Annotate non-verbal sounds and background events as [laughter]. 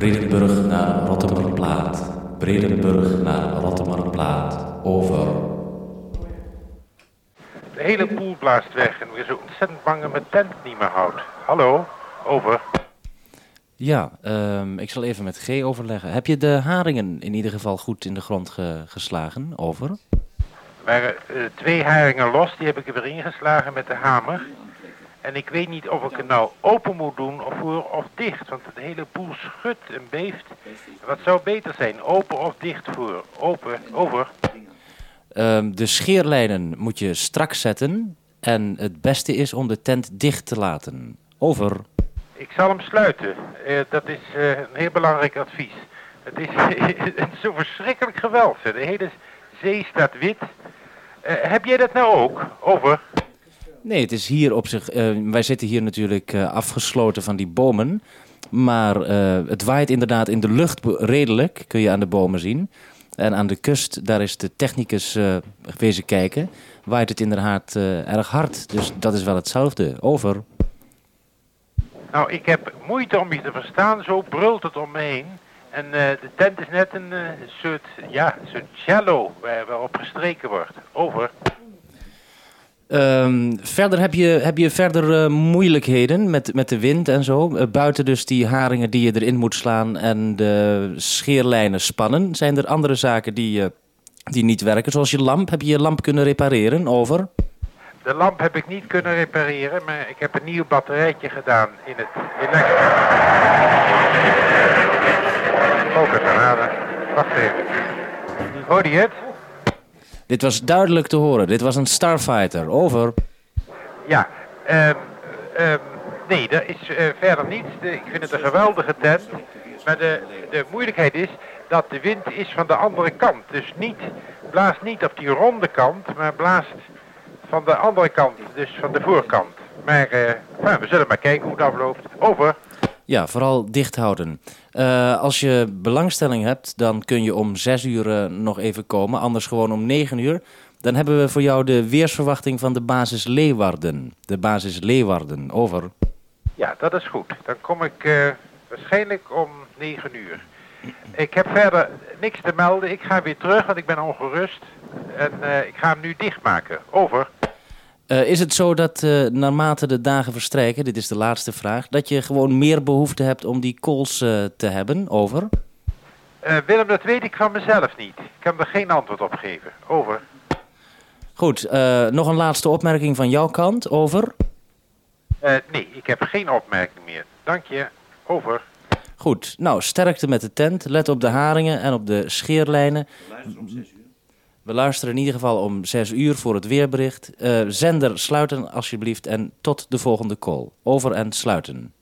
Bredenburg naar Rottemerplaat. Bredenburg naar Rottemerplaat. Over. De hele boel blaast weg en we zijn ontzettend bang dat mijn tent niet meer houdt. Hallo? Over. Ja, ehm, ik zal even met G overleggen. Heb je de haringen in ieder geval goed in de grond ge- geslagen? Over. Er waren eh, twee haringen los, die heb ik er weer ingeslagen met de hamer. En ik weet niet of ik het nou open moet doen of, voor, of dicht, want de hele boel schudt en beeft. Wat zou beter zijn, open of dicht voor? Open, over. Ehm, de scheerlijnen moet je strak zetten. En het beste is om de tent dicht te laten. Over. Ik zal hem sluiten. Eh, dat is eh, een heel belangrijk advies. Het is, [laughs] het is zo verschrikkelijk geweld. De hele zee staat wit. Eh, heb jij dat nou ook? Over. Nee, het is hier op zich. eh, wij zitten hier natuurlijk eh, afgesloten van die bomen. Maar eh, het waait inderdaad in de lucht redelijk, kun je aan de bomen zien. En aan de kust, daar is de technicus wezen kijken. Waait het inderdaad erg hard. Dus dat is wel hetzelfde. Over. Nou, ik heb moeite om je te verstaan. Zo brult het om me heen. En de tent is net een soort, ja, soort cello waar, waarop gestreken wordt. Over. Ehm, verder heb je, heb je verder eh, moeilijkheden met, met de wind en zo. Eh, buiten dus die haringen die je erin moet slaan en de scheerlijnen spannen. Zijn er andere zaken die, eh, die niet werken? Zoals je lamp. Heb je je lamp kunnen repareren? Over. De lamp heb ik niet kunnen repareren, maar ik heb een nieuw batterijtje gedaan in het elektra. Ook genade. Wacht even. Hoorde je het? Dit was duidelijk te horen. Dit was een Starfighter. Over. Ja. ehm ehm nee, er is eh, verder niets. Ik vind het een geweldige tent. Maar de, de moeilijkheid is dat de wind is van de andere kant. Dus niet, blaast niet op die ronde kant, maar blaast van de andere kant. Dus van de voorkant. Maar eh, enfin, we zullen maar kijken hoe het afloopt. Over. Ja, vooral dicht houden. Eh, als je belangstelling hebt, dan kun je om 6 uur eh, nog even komen. Anders gewoon om 9 uur. Dan hebben we voor jou de weersverwachting van de basis Leeuwarden. De basis Leeuwarden, over. Ja, dat is goed. Dan kom ik eh, waarschijnlijk om 9 uur. Ik heb verder niks te melden. Ik ga weer terug, want ik ben ongerust. En ik ga hem nu dichtmaken. Over. Eh, is het zo dat eh, naarmate de dagen verstrijken, dit is de laatste vraag, dat je gewoon meer behoefte hebt om die calls eh, te hebben? Over. Eh, Willem, dat weet ik van mezelf niet. Ik kan er geen antwoord op geven. Over. Goed, eh, nog een laatste opmerking van jouw kant, over. Eh, nee, ik heb geen opmerking meer. Dank je. Over. Goed, nou, sterkte met de tent. Let op de haringen en op de scheerlijnen. We luisteren in ieder geval om 6 uur voor het weerbericht. Eh, zender sluiten alsjeblieft en tot de volgende call. Over en sluiten.